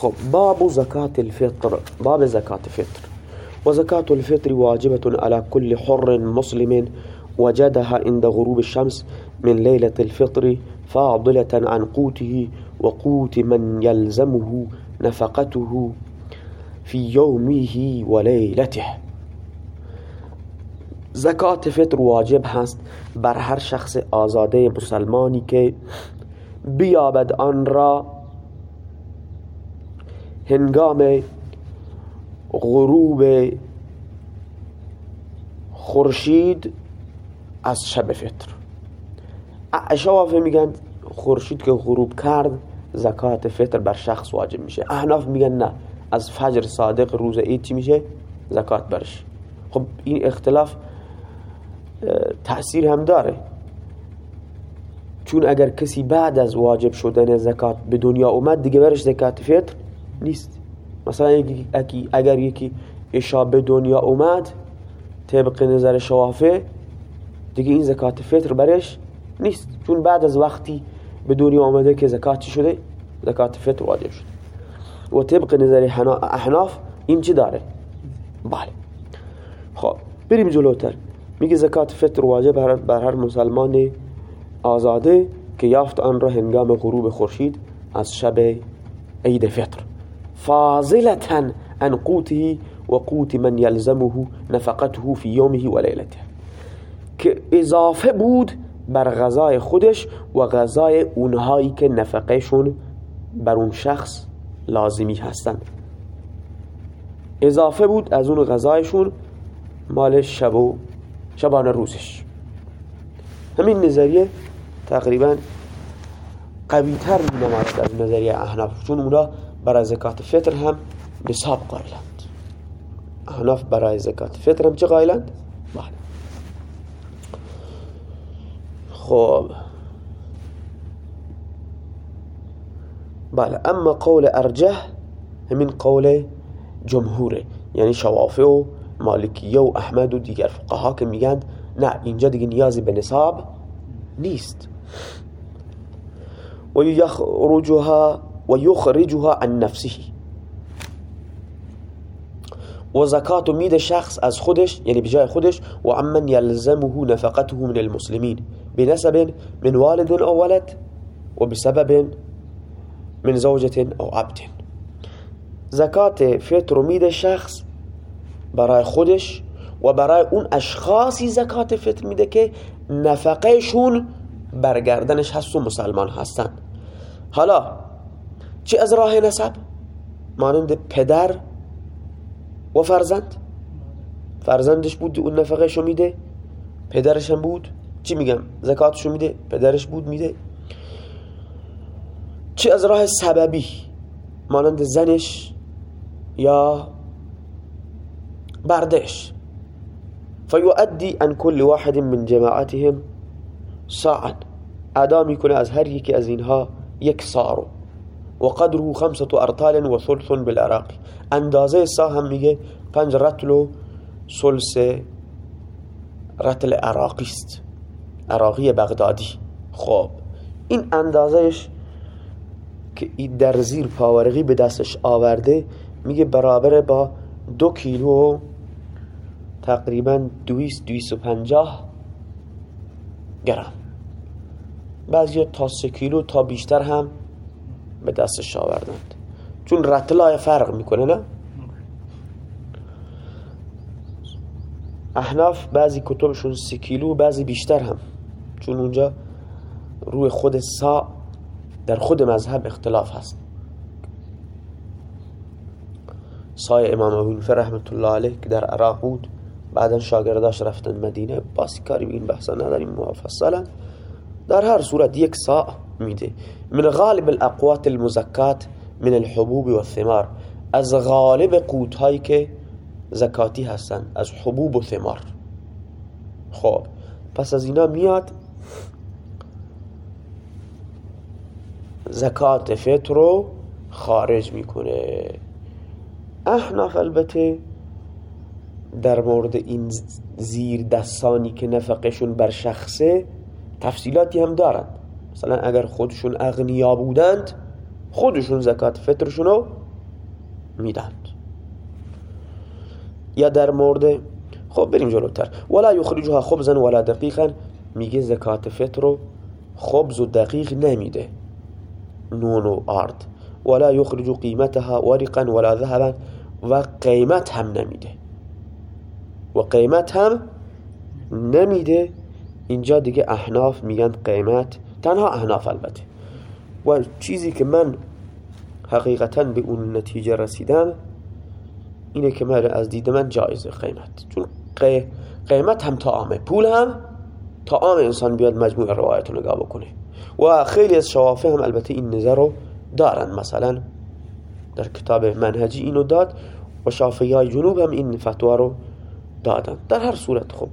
خب باب زكاة الفطر باب زكاة الفطر. وزكاة الفطر واجبة على كل حر مسلم وجدها عند غروب الشمس من ليلة الفطر فاضلة عن قوته وقوت من يلزمه نفقته في يومه وليلته. زکات فطر واجب هست بر هر شخص آزاده مسلمانی که بیابد آن را هنگام غروب خورشید از شب فطر. اشوافه میگن خورشید که غروب کرد زکات فطر بر شخص واجب میشه. احناف میگن نه از فجر صادق روز عید چی میشه؟ زکات برش. خب این اختلاف تأثیر هم داره. چون اگر کسی بعد از واجب شدن زکات به دنیا اومد دیگه برش زکات فطر نیست. مثلا اگر یکی اشا به دنیا اومد طبق نظر شوافه دیگه این زکات فطر برش نیست. چون بعد از وقتی به دنیا آمده که زکات شده زکات فطر واجب شده. و طبق نظر احناف این چی داره؟ بله. خب بریم جلوتر. میگه زکات فطر واجب بر هر مسلمان آزاده که یافت آن را هنگام غروب خورشید از شب عید فطر. فاضلتا عن قوته و قوت من یلزمه نفقته فی یومه و لیلته که اضافه بود بر غذای خودش و غذای اونهایی که نفقهشون بر اون شخص لازمی هستند. اضافه بود از اون غذایشون مال شب و شبان روزش. همین نظریه تقریبا قوی تر می از نظریه احناف چون اونا برای زکات فطر هم نصاب قائلند. احناف برای زکات فطر هم چه قائلند؟ بله. خب. بله اما قول ارجح همین قول جمهوره یعنی شوافه و مالکیه و احمد و دیگر فقها که میگن نه اینجا دیگه نیازی به نصاب نیست. و یخرجها و یخرجها عن نفسه. و زکات میده شخص از خودش یعنی بجای خودش و عمن یلزمه نفقته من المسلمین بنسب من والد أو ولد و بسبب من زوجة أو عبد. زکات فطر میده شخص برای خودش و أون اشخاصی زکات فطر میده که نفقهشون برگردنش هست و مسلمان هستن. حالا چه از راه نسب؟ مانند پدر و فرزند. فرزندش بود اون نفقهشو میده پدرش هم بود. چی میگم؟ زکاتشو میده پدرش بود میده. چه از راه سببی؟ مانند زنش یا بردش فيؤدي عن كل واحد من جماعتهم ساعا ادا می‌کنه از هر یکی از اینها یک سارو. و قدره خمسة ارطال و ثلث بالعراق. اندازه سا هم میگه پنج رتل و ثلث رتل عراقی است. عراقی بغدادی. خب این اندازهش که در زیر پاورقی به دستش آورده میگه برابر با دو کیلو تقریبا دویست دویست و پنجاه گرم. بعضی تا سه کیلو تا بیشتر هم به دستش آوردند. چون رتلای فرق می‌کنه نه؟ احناف بعضی کتبشون سی کیلو بعضی بیشتر هم. چون اونجا روی خود سا در خود مذهب اختلاف هست. سای امام ابو رحمت الله علیه که در عراق بود بعدا شاگرداش رفتن مدینه. باسی کاری به این بحثا نداریم مفصلا در هر صورت یک سا میده. من غالب الاقوات المزکات من الحبوب و الثمار. از غالب قوت هایی که زکاتی هستن از حبوب و ثمار. خب پس از اینا میاد زکات فطر رو خارج می‌کنه. احناف البته در مورد این زیر دستانی که نفقشون بر شخصه تفصیلاتی هم دارند مثلا اگر خودشون اغنیا بودند خودشون زکات فطرشون رو میدند. یا در مورد خب بریم جلوتر. ولا یخرجها خبزا ولا دقیقا. میگه زکات فطر رو خبز و دقیق نمیده. نون و آرد. ولا یخرج قیمتها ورقا ولا ذهبا. و قیمت هم نمیده. و قیمت هم نمیده. اینجا دیگه احناف میگن قیمت تنها احناف البته. و چیزی که من حقیقتا به اون نتیجه رسیدم اینه که من از دید من جایزه قیمت. چون قیمت هم طعامه پول هم طعام انسان بیاد مجموع روایت رو نگاه بکنه. و خیلی از شوافه هم البته این نظر رو دارن. مثلا در کتاب منهجی اینو داد و شافعی های جنوب هم این فتوا رو دادن. در هر صورت خب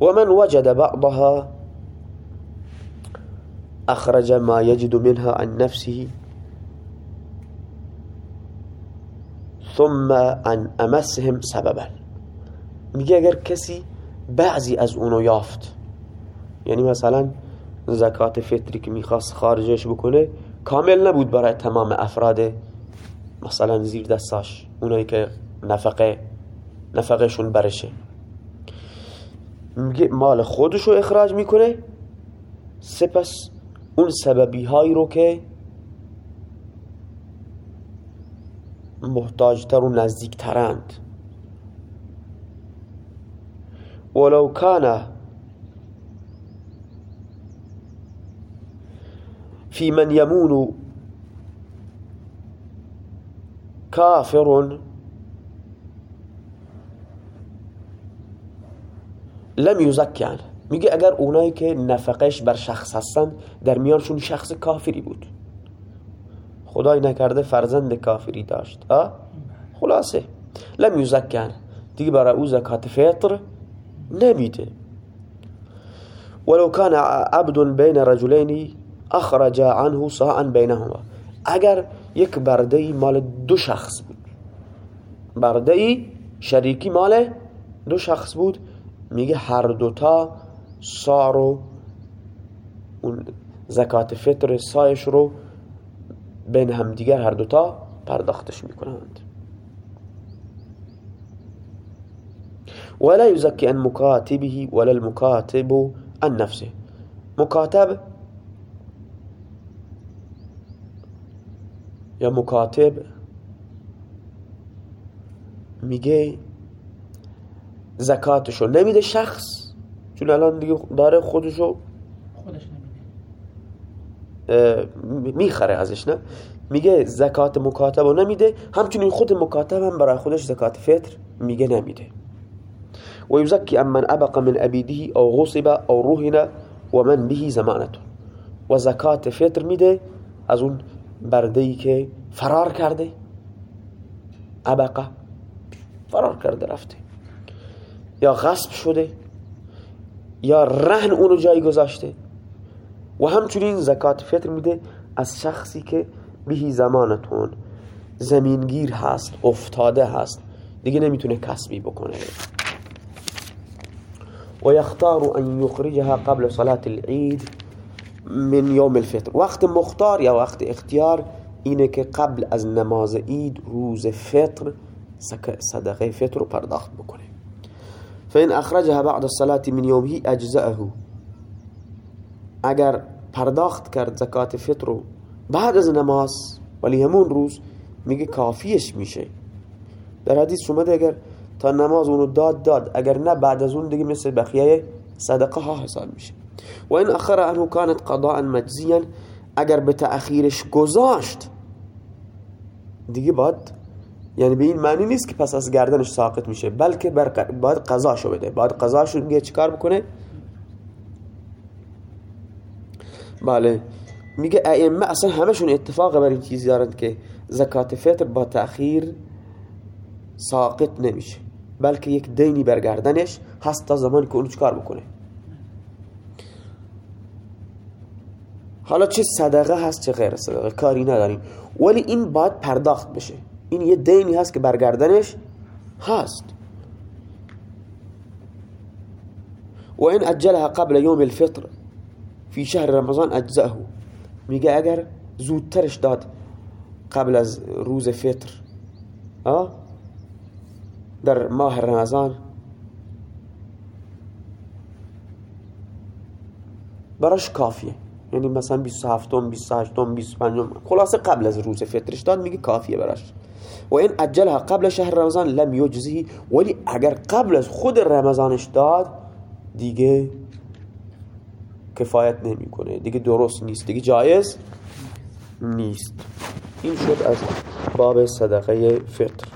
ومن وجد بعضها أخرج ما يجد منها عن نفسه ثم عن امسهم سببا. میگه اگر کسی بعضی از اونو یافت یعنی مثلا زکات فطری که می‌خواست خارجش بکنه کامل نبود برای تمام افراد مثلا زیر دستاش اونایی که نفقه نفقهشون برشه. میگه مال خودشو اخراج می‌کنه. سپس اون سببی هایی رو که محتاجتر و نزدیکترند. ولو كان في من يمون كافر لم عنه میگه اگر اونایی که نفقش بر شخص هستن در میانشون شخص کافری بود. خدای نکرده فرزند کافری داشت؟ خلاصه. لم یزکن دیگه برای او زکات فطر نمیده. ولو كان عبد بین رجلین اخرج عنه صاعا بینهما. اگر یک برده مال دو شخص بود. برده شریکی مال دو شخص بود. میگه هر دوتا سا رو اون زکات فطر سایش رو بین همدیگر هر دوتا پرداختش می‌کنند. ولا يزكي عن مكاتبه ولا المكاتب عن نفسه. مكاتب یا مکاتب میگه زکاتشو نمیده شخص. چون الان دیگه داره خودشو خودش می‌خره ازش نه؟ میگه زکات مکاتب نمیده. همچنین خود مکاتب هم برای خودش زکات فطر میگه نمیده. و یزکی من ابق من ابیده او غصب او روحنا و من به زمانتون و زکات فطر میده از اون بردهی که فرار کرده. ابقه فرار کرده رفته. یا غصب شده یا رهن اونو جای گذاشته. و همچنین زکات فطر میده از شخصی که بهی زمانتون زمینگیر هست افتاده هست. دیگه نمی‌تونه کسبی بکنه. و یختار ان یخرجها قبل صلاة العید من یوم الفطر. وقت مختار یا وقت اختیار اینه که قبل از نماز عید روز فطر صدقه فطر رو پرداخت بکنه. فإن أخرجها بعد الصلاة من يومه أجزأه. اگر پرداخت کرد زکات فطر رو بعد از نماز ولی همون روز میگه کافیش میشه. در حدیث اومده اگر تا نماز اونو داد داد اگر نه بعد از اون دیگه مثل بخیه صدقه ها حساب میشه. و این اخر عنه كانت قضاء مجزیا اگر به تأخیرش گذاشت دیگه باید یعنی به این معنی نیست که پس از گردنش ساقط میشه بلکه باید قضاشو بده. باید قضاشو میگه چیکار بکنه؟ بله. میگه ائمه اصلا همشون اتفاق بر این چیزی دارند که زکات فطر با تأخیر ساقط نمیشه بلکه یک دینی برگردنش هست تا زمان که اونو چکار بکنه. حالا چه صدقه هست چه غیر صدقه کاری نداریم. ولی این باید پرداخت بشه. این یه دینی هست که برگردنش هست. و این اجلها قبل یوم الفطر فی شهر رمضان اجزأه. میگه اگر زودترش داد قبل از روز فطر در ماه رمضان. براش کافیه. یعنی مثلا 27 28 25 خلاصه قبل از روز فطرش داد میگه کافیه براش. و این اجلها قبل شهر رمضان لم یجزه. ولی اگر قبل از خود رمضانش داد دیگه کفایت نمی‌کنه. دیگه درست نیست. دیگه جایز نیست. این شد از باب صدقه فطر.